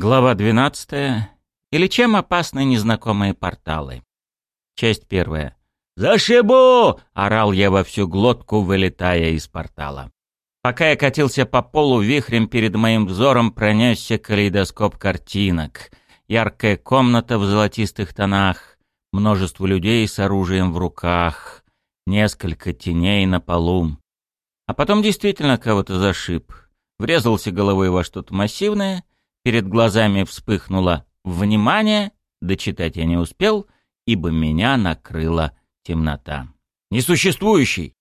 Глава 12. Или чем опасны незнакомые порталы? Часть первая. «Зашибу!» — орал я во всю глотку, вылетая из портала. Пока я катился по полу, вихрем перед моим взором пронесся калейдоскоп картинок. Яркая комната в золотистых тонах, множество людей с оружием в руках, несколько теней на полу. А потом действительно кого-то зашиб. Врезался головой во что-то массивное — Перед глазами вспыхнуло «Внимание!» Дочитать я не успел, ибо меня накрыла темнота. «Несуществующий!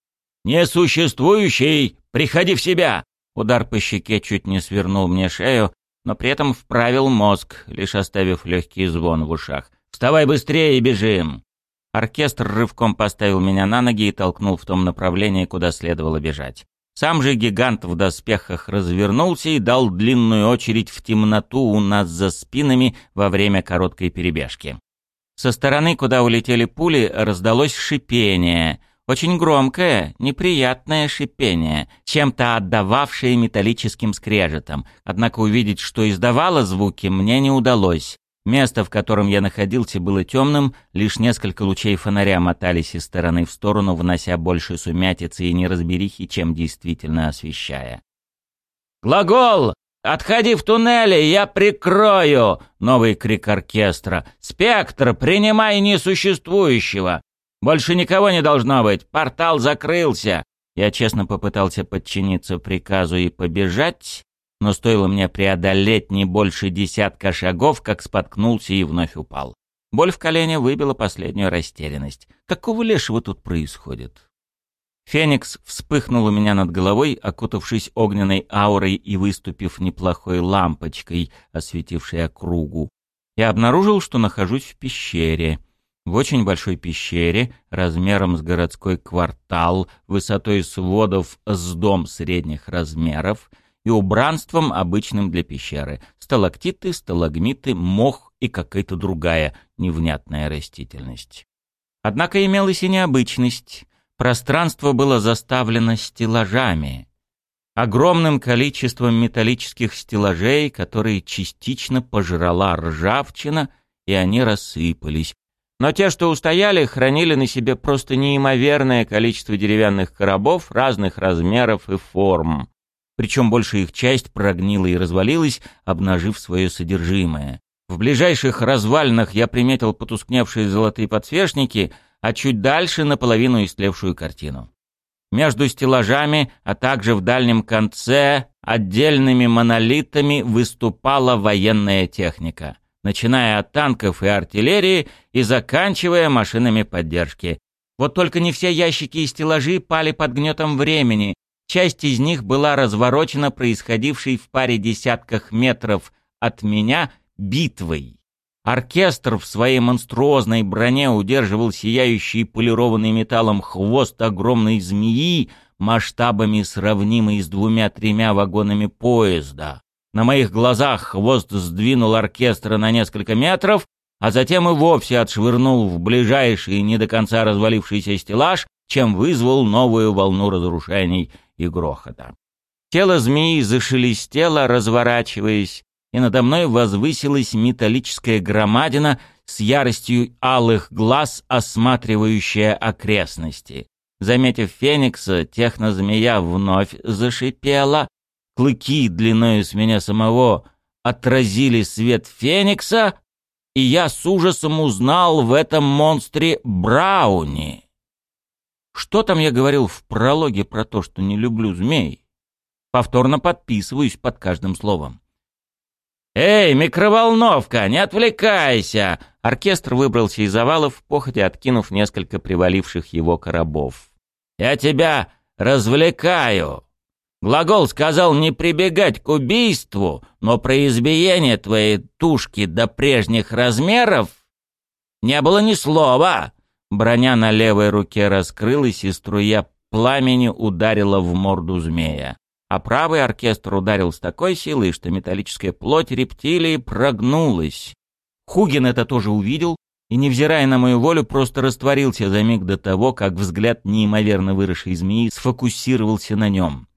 Несуществующий! Приходи в себя!» Удар по щеке чуть не свернул мне шею, но при этом вправил мозг, лишь оставив легкий звон в ушах. «Вставай быстрее и бежим!» Оркестр рывком поставил меня на ноги и толкнул в том направлении, куда следовало бежать. Сам же гигант в доспехах развернулся и дал длинную очередь в темноту у нас за спинами во время короткой перебежки. Со стороны, куда улетели пули, раздалось шипение. Очень громкое, неприятное шипение, чем-то отдававшее металлическим скрежетом. Однако увидеть, что издавало звуки, мне не удалось. Место, в котором я находился, было темным, лишь несколько лучей фонаря мотались из стороны в сторону, внося больше сумятицы и неразберихи, чем действительно освещая. «Глагол! Отходи в туннели, я прикрою!» — новый крик оркестра. «Спектр, принимай несуществующего! Больше никого не должно быть, портал закрылся!» Я честно попытался подчиниться приказу и побежать, но стоило мне преодолеть не больше десятка шагов, как споткнулся и вновь упал. Боль в колене выбила последнюю растерянность. Какого лешего тут происходит? Феникс вспыхнул у меня над головой, окутавшись огненной аурой и выступив неплохой лампочкой, осветившей округу. Я обнаружил, что нахожусь в пещере. В очень большой пещере, размером с городской квартал, высотой сводов с дом средних размеров — и убранством, обычным для пещеры. Сталактиты, сталагмиты, мох и какая-то другая невнятная растительность. Однако имелась и необычность. Пространство было заставлено стеллажами. Огромным количеством металлических стеллажей, которые частично пожрала ржавчина, и они рассыпались. Но те, что устояли, хранили на себе просто неимоверное количество деревянных коробов разных размеров и форм причем большая их часть прогнила и развалилась, обнажив свое содержимое. В ближайших развалинах я приметил потускневшие золотые подсвечники, а чуть дальше наполовину истлевшую картину. Между стеллажами, а также в дальнем конце отдельными монолитами выступала военная техника, начиная от танков и артиллерии и заканчивая машинами поддержки. Вот только не все ящики и стеллажи пали под гнетом времени, Часть из них была разворочена происходившей в паре десятках метров от меня битвой. Оркестр в своей монструозной броне удерживал сияющий полированный металлом хвост огромной змеи, масштабами сравнимый с двумя-тремя вагонами поезда. На моих глазах хвост сдвинул оркестра на несколько метров, а затем и вовсе отшвырнул в ближайший не до конца развалившийся стеллаж, чем вызвал новую волну разрушений — и грохота. Тело змеи зашелестело, разворачиваясь, и надо мной возвысилась металлическая громадина с яростью алых глаз, осматривающая окрестности. Заметив Феникса, технозмея вновь зашипела, клыки длиною с меня самого отразили свет Феникса, и я с ужасом узнал в этом монстре Брауни. Что там я говорил в прологе про то, что не люблю змей? Повторно подписываюсь под каждым словом. «Эй, микроволновка, не отвлекайся!» Оркестр выбрался из завалов, походя откинув несколько приваливших его коробов. «Я тебя развлекаю!» Глагол сказал не прибегать к убийству, но про избиение твоей тушки до прежних размеров не было ни слова. Броня на левой руке раскрылась, и струя пламени ударила в морду змея. А правый оркестр ударил с такой силой, что металлическая плоть рептилии прогнулась. Хугин это тоже увидел и, невзирая на мою волю, просто растворился за миг до того, как взгляд неимоверно выросшей змеи сфокусировался на нем.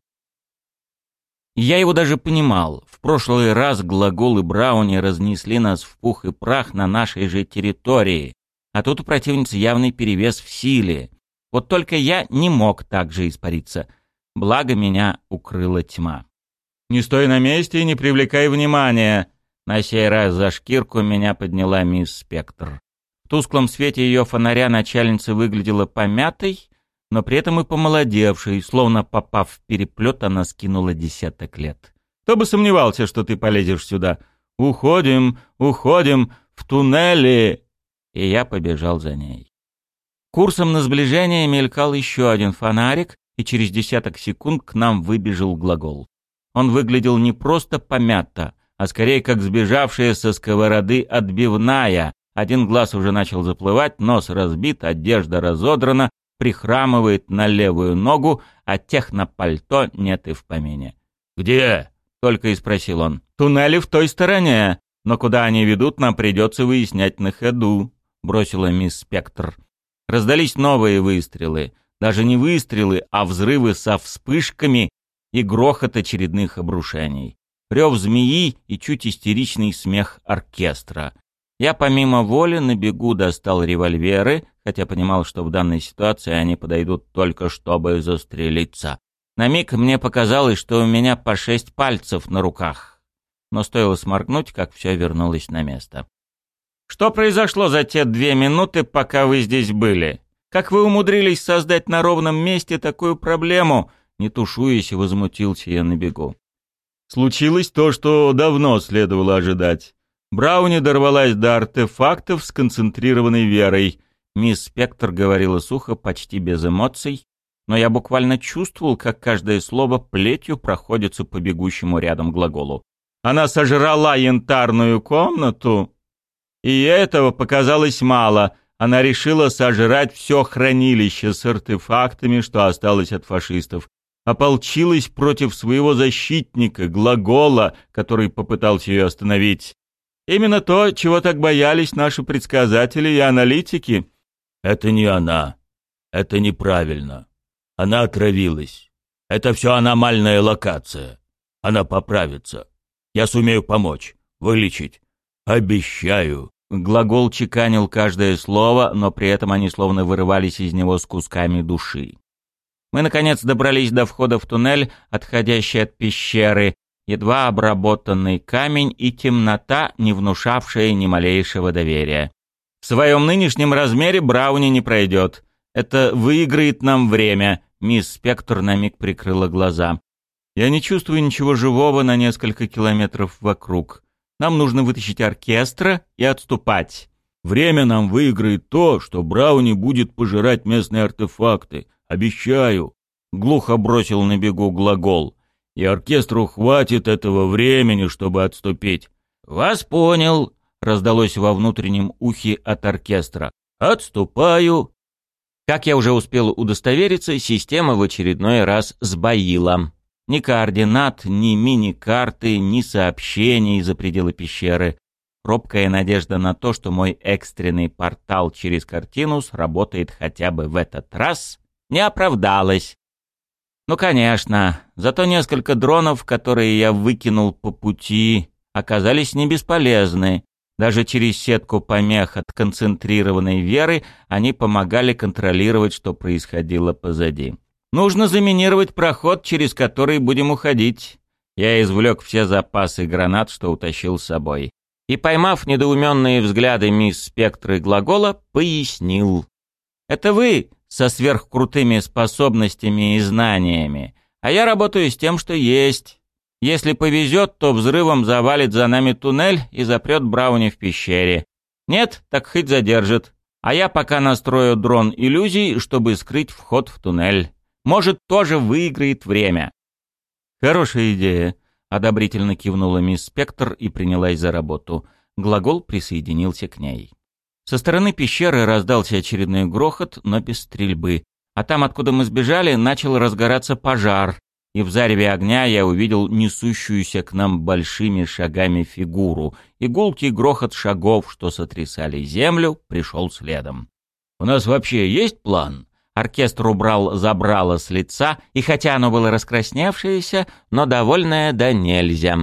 Я его даже понимал. В прошлый раз глаголы Брауни разнесли нас в пух и прах на нашей же территории. А тут у противницы явный перевес в силе. Вот только я не мог так же испариться. Благо меня укрыла тьма. «Не стой на месте и не привлекай внимания!» На сей раз за шкирку меня подняла мисс Спектр. В тусклом свете ее фонаря начальница выглядела помятой, но при этом и помолодевшей, словно попав в переплет, она скинула десяток лет. «Кто бы сомневался, что ты полезешь сюда? Уходим, уходим, в туннели!» И я побежал за ней. Курсом на сближение мелькал еще один фонарик, и через десяток секунд к нам выбежал глагол. Он выглядел не просто помято, а скорее как сбежавшая со сковороды отбивная. Один глаз уже начал заплывать, нос разбит, одежда разодрана, прихрамывает на левую ногу, а технопальто нет и в помине. «Где?» — только и спросил он. «Туннели в той стороне, но куда они ведут, нам придется выяснять на ходу», — бросила мисс Спектр. Раздались новые выстрелы. Даже не выстрелы, а взрывы со вспышками и грохот очередных обрушений рев змеи и чуть истеричный смех оркестра. Я помимо воли на бегу достал револьверы, хотя понимал, что в данной ситуации они подойдут только чтобы застрелиться. На миг мне показалось, что у меня по шесть пальцев на руках. Но стоило сморгнуть, как все вернулось на место. «Что произошло за те две минуты, пока вы здесь были? Как вы умудрились создать на ровном месте такую проблему?» Не тушуясь, возмутился я на бегу. Случилось то, что давно следовало ожидать. Брауни дорвалась до артефактов с концентрированной верой. Мисс Спектр говорила сухо, почти без эмоций, но я буквально чувствовал, как каждое слово плетью проходится по бегущему рядом глаголу. Она сожрала янтарную комнату, и этого показалось мало. Она решила сожрать все хранилище с артефактами, что осталось от фашистов ополчилась против своего защитника, глагола, который попытался ее остановить. Именно то, чего так боялись наши предсказатели и аналитики. Это не она. Это неправильно. Она отравилась. Это все аномальная локация. Она поправится. Я сумею помочь, вылечить. Обещаю. Глагол чеканил каждое слово, но при этом они словно вырывались из него с кусками души. Мы, наконец, добрались до входа в туннель, отходящий от пещеры, едва обработанный камень и темнота, не внушавшая ни малейшего доверия. В своем нынешнем размере Брауни не пройдет. Это выиграет нам время. Мисс Спектр на миг прикрыла глаза. Я не чувствую ничего живого на несколько километров вокруг. Нам нужно вытащить оркестра и отступать. Время нам выиграет то, что Брауни будет пожирать местные артефакты, Обещаю!» — глухо бросил на бегу глагол. «И оркестру хватит этого времени, чтобы отступить». «Вас понял!» — раздалось во внутреннем ухе от оркестра. «Отступаю!» Как я уже успел удостовериться, система в очередной раз сбоила. Ни координат, ни мини-карты, ни сообщений за пределы пещеры. Робкая надежда на то, что мой экстренный портал через картину сработает хотя бы в этот раз, не оправдалось. Ну, конечно, зато несколько дронов, которые я выкинул по пути, оказались не бесполезны. Даже через сетку помех от концентрированной веры они помогали контролировать, что происходило позади. Нужно заминировать проход, через который будем уходить. Я извлек все запасы гранат, что утащил с собой. И, поймав недоуменные взгляды мисс Спектры глагола, пояснил. «Это вы со сверхкрутыми способностями и знаниями, а я работаю с тем, что есть. Если повезет, то взрывом завалит за нами туннель и запрет Брауни в пещере. Нет, так хоть задержит. А я пока настрою дрон иллюзий, чтобы скрыть вход в туннель. Может, тоже выиграет время. Хорошая идея, одобрительно кивнула мисс Спектр и принялась за работу. Глагол присоединился к ней. Со стороны пещеры раздался очередной грохот, но без стрельбы. А там, откуда мы сбежали, начал разгораться пожар, и в зареве огня я увидел несущуюся к нам большими шагами фигуру, и гулкий грохот шагов, что сотрясали землю, пришел следом. «У нас вообще есть план?» — Оркестр убрал забрало с лица, и хотя оно было раскрасневшееся, но довольное да нельзя.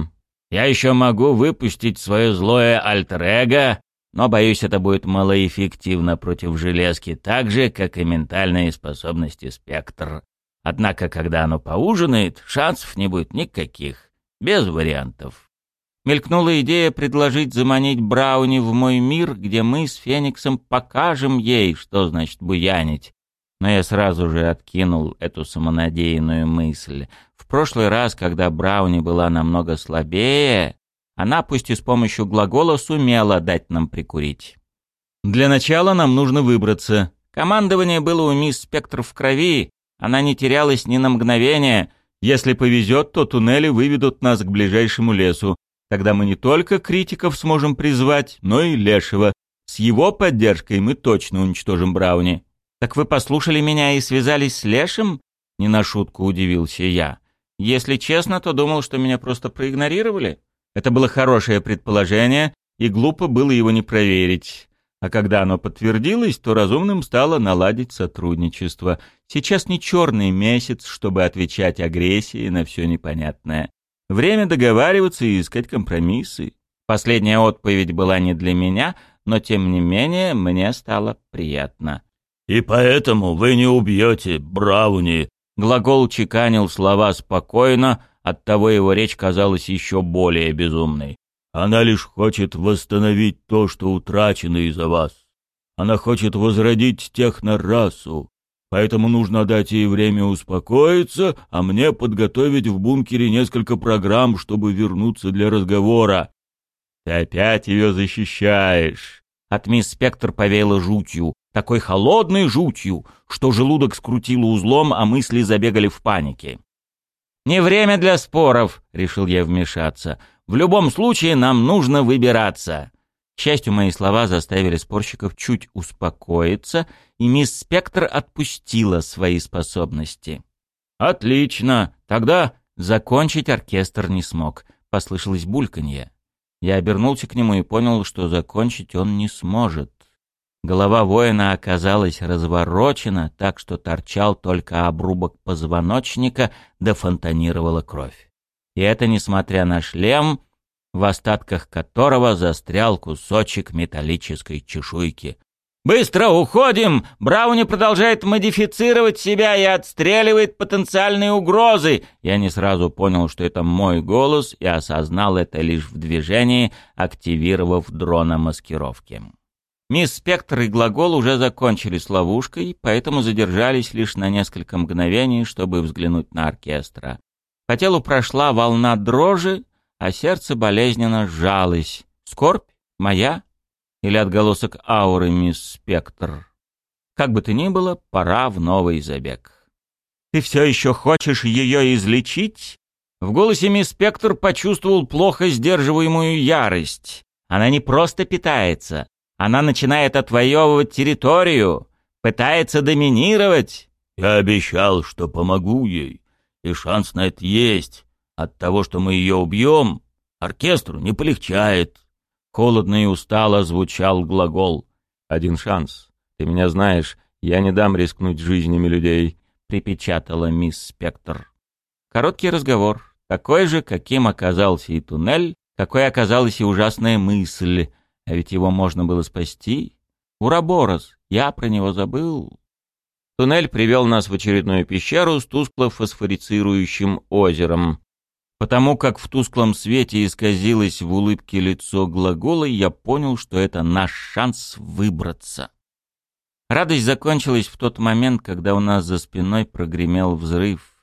«Я еще могу выпустить свое злое альтер-эго, но, боюсь, это будет малоэффективно против железки, так же, как и ментальные способности спектр. Однако, когда оно поужинает, шансов не будет никаких, без вариантов». Мелькнула идея предложить заманить Брауни в мой мир, где мы с Фениксом покажем ей, что значит буянить. Но я сразу же откинул эту самонадеянную мысль. В прошлый раз, когда Брауни была намного слабее, она, пусть и с помощью глагола, сумела дать нам прикурить. Для начала нам нужно выбраться. Командование было у мисс Спектр в крови, она не терялась ни на мгновение. Если повезет, то туннели выведут нас к ближайшему лесу. Тогда мы не только критиков сможем призвать, но и Лешего. С его поддержкой мы точно уничтожим Брауни. «Так вы послушали меня и связались с Лешим?» Не на шутку удивился я. «Если честно, то думал, что меня просто проигнорировали. Это было хорошее предположение, и глупо было его не проверить. А когда оно подтвердилось, то разумным стало наладить сотрудничество. Сейчас не черный месяц, чтобы отвечать агрессией на все непонятное. Время договариваться и искать компромиссы. Последняя отповедь была не для меня, но тем не менее мне стало приятно. «И поэтому вы не убьете Брауни». Глагол чеканил слова спокойно, оттого его речь казалась еще более безумной. «Она лишь хочет восстановить то, что утрачено из-за вас. Она хочет возродить технорасу. Поэтому нужно дать ей время успокоиться, а мне подготовить в бункере несколько программ, чтобы вернуться для разговора». «Ты опять ее защищаешь!» От мисс Спектр повеяло жутью такой холодной жутью, что желудок скрутило узлом, а мысли забегали в панике. «Не время для споров», — решил я вмешаться. «В любом случае нам нужно выбираться». К счастью, мои слова заставили спорщиков чуть успокоиться, и мисс Спектр отпустила свои способности. «Отлично! Тогда закончить оркестр не смог», — послышалось бульканье. Я обернулся к нему и понял, что закончить он не сможет. Голова воина оказалась разворочена, так что торчал только обрубок позвоночника, да фонтанировала кровь. И это несмотря на шлем, в остатках которого застрял кусочек металлической чешуйки. «Быстро уходим! Брауни продолжает модифицировать себя и отстреливает потенциальные угрозы!» Я не сразу понял, что это мой голос, и осознал это лишь в движении, активировав дрона маскировки. Мисс Спектр и Глагол уже закончили с ловушкой, поэтому задержались лишь на несколько мгновений, чтобы взглянуть на оркестра. По телу прошла волна дрожи, а сердце болезненно сжалось. Скорбь? Моя? Или отголосок ауры мисс Спектр? Как бы то ни было, пора в новый забег. «Ты все еще хочешь ее излечить?» В голосе мисс Спектр почувствовал плохо сдерживаемую ярость. Она не просто питается, она начинает отвоевывать территорию, пытается доминировать. Я обещал, что помогу ей, и шанс на это есть. От того, что мы ее убьем, оркестру не полегчает. Холодно и устало звучал глагол. «Один шанс. Ты меня знаешь, я не дам рискнуть жизнями людей», — припечатала мисс Спектр. Короткий разговор, такой же, каким оказался и туннель, какой оказалась и ужасная мысль, а ведь его можно было спасти. Ураборос, я про него забыл. Туннель привел нас в очередную пещеру с тускло-фосфорицирующим озером. Потому как в тусклом свете исказилось в улыбке лицо глагола, я понял, что это наш шанс выбраться. Радость закончилась в тот момент, когда у нас за спиной прогремел взрыв.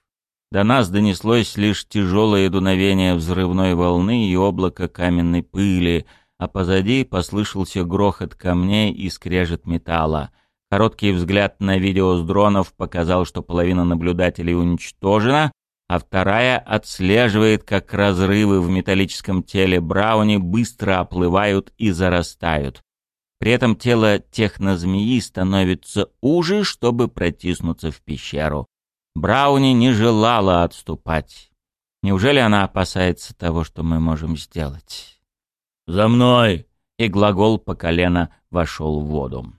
До нас донеслось лишь тяжелое дуновение взрывной волны и облако каменной пыли — а позади послышался грохот камней и скрежет металла. Короткий взгляд на видео с дронов показал, что половина наблюдателей уничтожена, а вторая отслеживает, как разрывы в металлическом теле Брауни быстро оплывают и зарастают. При этом тело технозмеи становится уже, чтобы протиснуться в пещеру. Брауни не желала отступать. Неужели она опасается того, что мы можем сделать? «За мной!» И глагол по колено вошел в воду.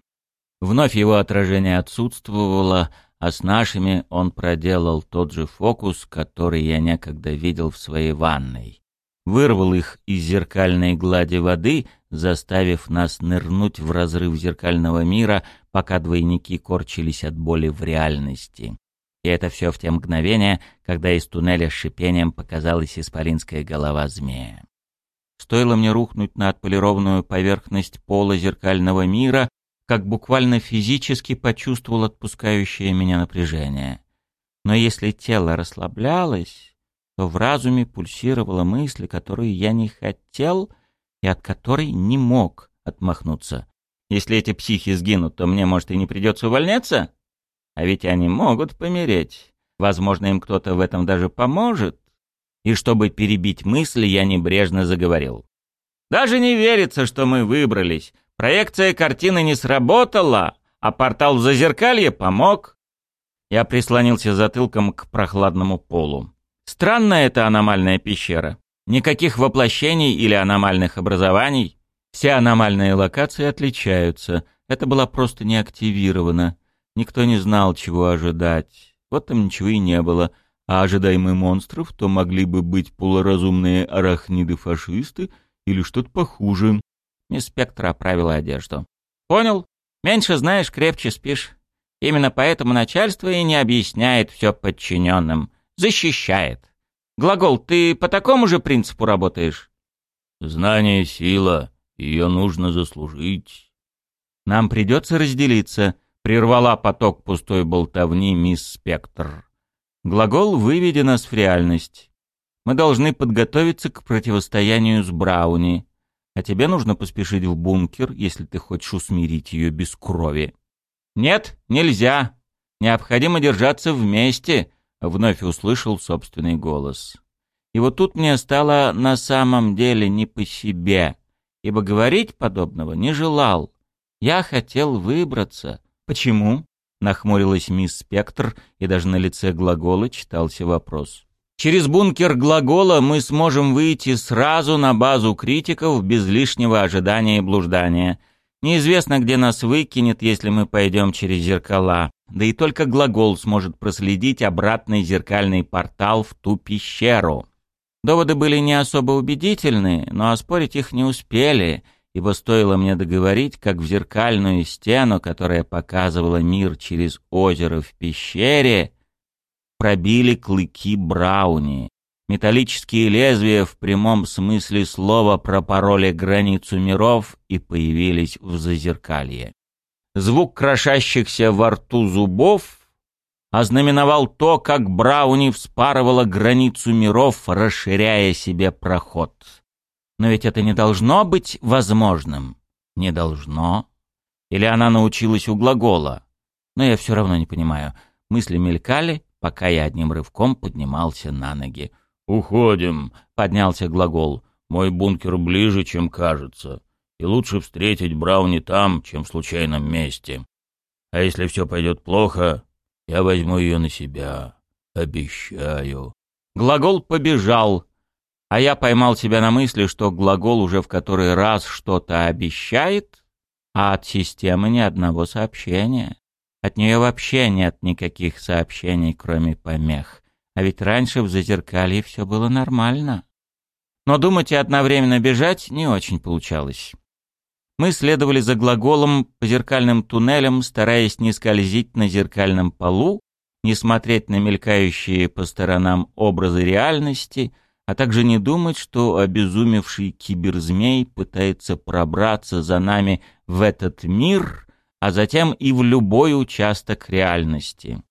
Вновь его отражение отсутствовало, а с нашими он проделал тот же фокус, который я некогда видел в своей ванной. Вырвал их из зеркальной глади воды, заставив нас нырнуть в разрыв зеркального мира, пока двойники корчились от боли в реальности. И это все в те мгновения, когда из туннеля с шипением показалась исполинская голова змея. Стоило мне рухнуть на отполированную поверхность пола зеркального мира, как буквально физически почувствовал отпускающее меня напряжение. Но если тело расслаблялось, то в разуме пульсировала мысль, которую я не хотел и от которой не мог отмахнуться. Если эти психи сгинут, то мне, может, и не придется увольняться? А ведь они могут помереть. Возможно, им кто-то в этом даже поможет. И чтобы перебить мысли, я небрежно заговорил. Даже не верится, что мы выбрались. Проекция картины не сработала, а портал в зазеркалье помог. Я прислонился затылком к прохладному полу. Странная эта аномальная пещера. Никаких воплощений или аномальных образований. Все аномальные локации отличаются. Это была просто не активирована. Никто не знал, чего ожидать. Вот там ничего и не было. А ожидаемые монстров то могли бы быть полуразумные арахниды-фашисты или что-то похуже. Мисс Спектра оправила одежду. «Понял. Меньше знаешь, крепче спишь. Именно поэтому начальство и не объясняет все подчиненным. Защищает. Глагол, ты по такому же принципу работаешь?» «Знание — сила. Ее нужно заслужить». «Нам придется разделиться», Прервала поток пустой болтовни мисс Спектр. Глагол выведи нас в реальность. Мы должны подготовиться к противостоянию с Брауни. А тебе нужно поспешить в бункер, если ты хочешь усмирить ее без крови. Нет, нельзя. Необходимо держаться вместе, вновь услышал собственный голос. И вот тут мне стало на самом деле не по себе, ибо говорить подобного не желал. Я хотел выбраться, «Почему?» — нахмурилась мисс Спектр, и даже на лице глагола читался вопрос. «Через бункер глагола мы сможем выйти сразу на базу критиков без лишнего ожидания и блуждания. Неизвестно, где нас выкинет, если мы пойдем через зеркала. Да и только глагол сможет проследить обратный зеркальный портал в ту пещеру». Доводы были не особо убедительны, но оспорить их не успели — ибо стоило мне договорить, как в зеркальную стену, которая показывала мир через озеро в пещере, пробили клыки Брауни. Металлические лезвия в прямом смысле слова пропороли границу миров и появились в зазеркалье. Звук крошащихся во рту зубов ознаменовал то, как Брауни вспарывала границу миров, расширяя себе проход. Но ведь это не должно быть возможным. Не должно. Или она научилась у глагола. Но я все равно не понимаю. Мысли мелькали, пока я одним рывком поднимался на ноги. «Уходим», — поднялся глагол. «Мой бункер ближе, чем кажется. И лучше встретить Брауни там, чем в случайном месте. А если все пойдет плохо, я возьму ее на себя. Обещаю». Глагол побежал, а я поймал себя на мысли, что глагол уже в который раз что-то обещает, а от системы ни одного сообщения. От нее вообще нет никаких сообщений, кроме помех. А ведь раньше в зазеркалье все было нормально. Но думать и одновременно бежать не очень получалось. Мы следовали за глаголом по зеркальным туннелям, стараясь не скользить на зеркальном полу, не смотреть на мелькающие по сторонам образы реальности — а также не думать, что обезумевший киберзмей пытается пробраться за нами в этот мир, а затем и в любой участок реальности.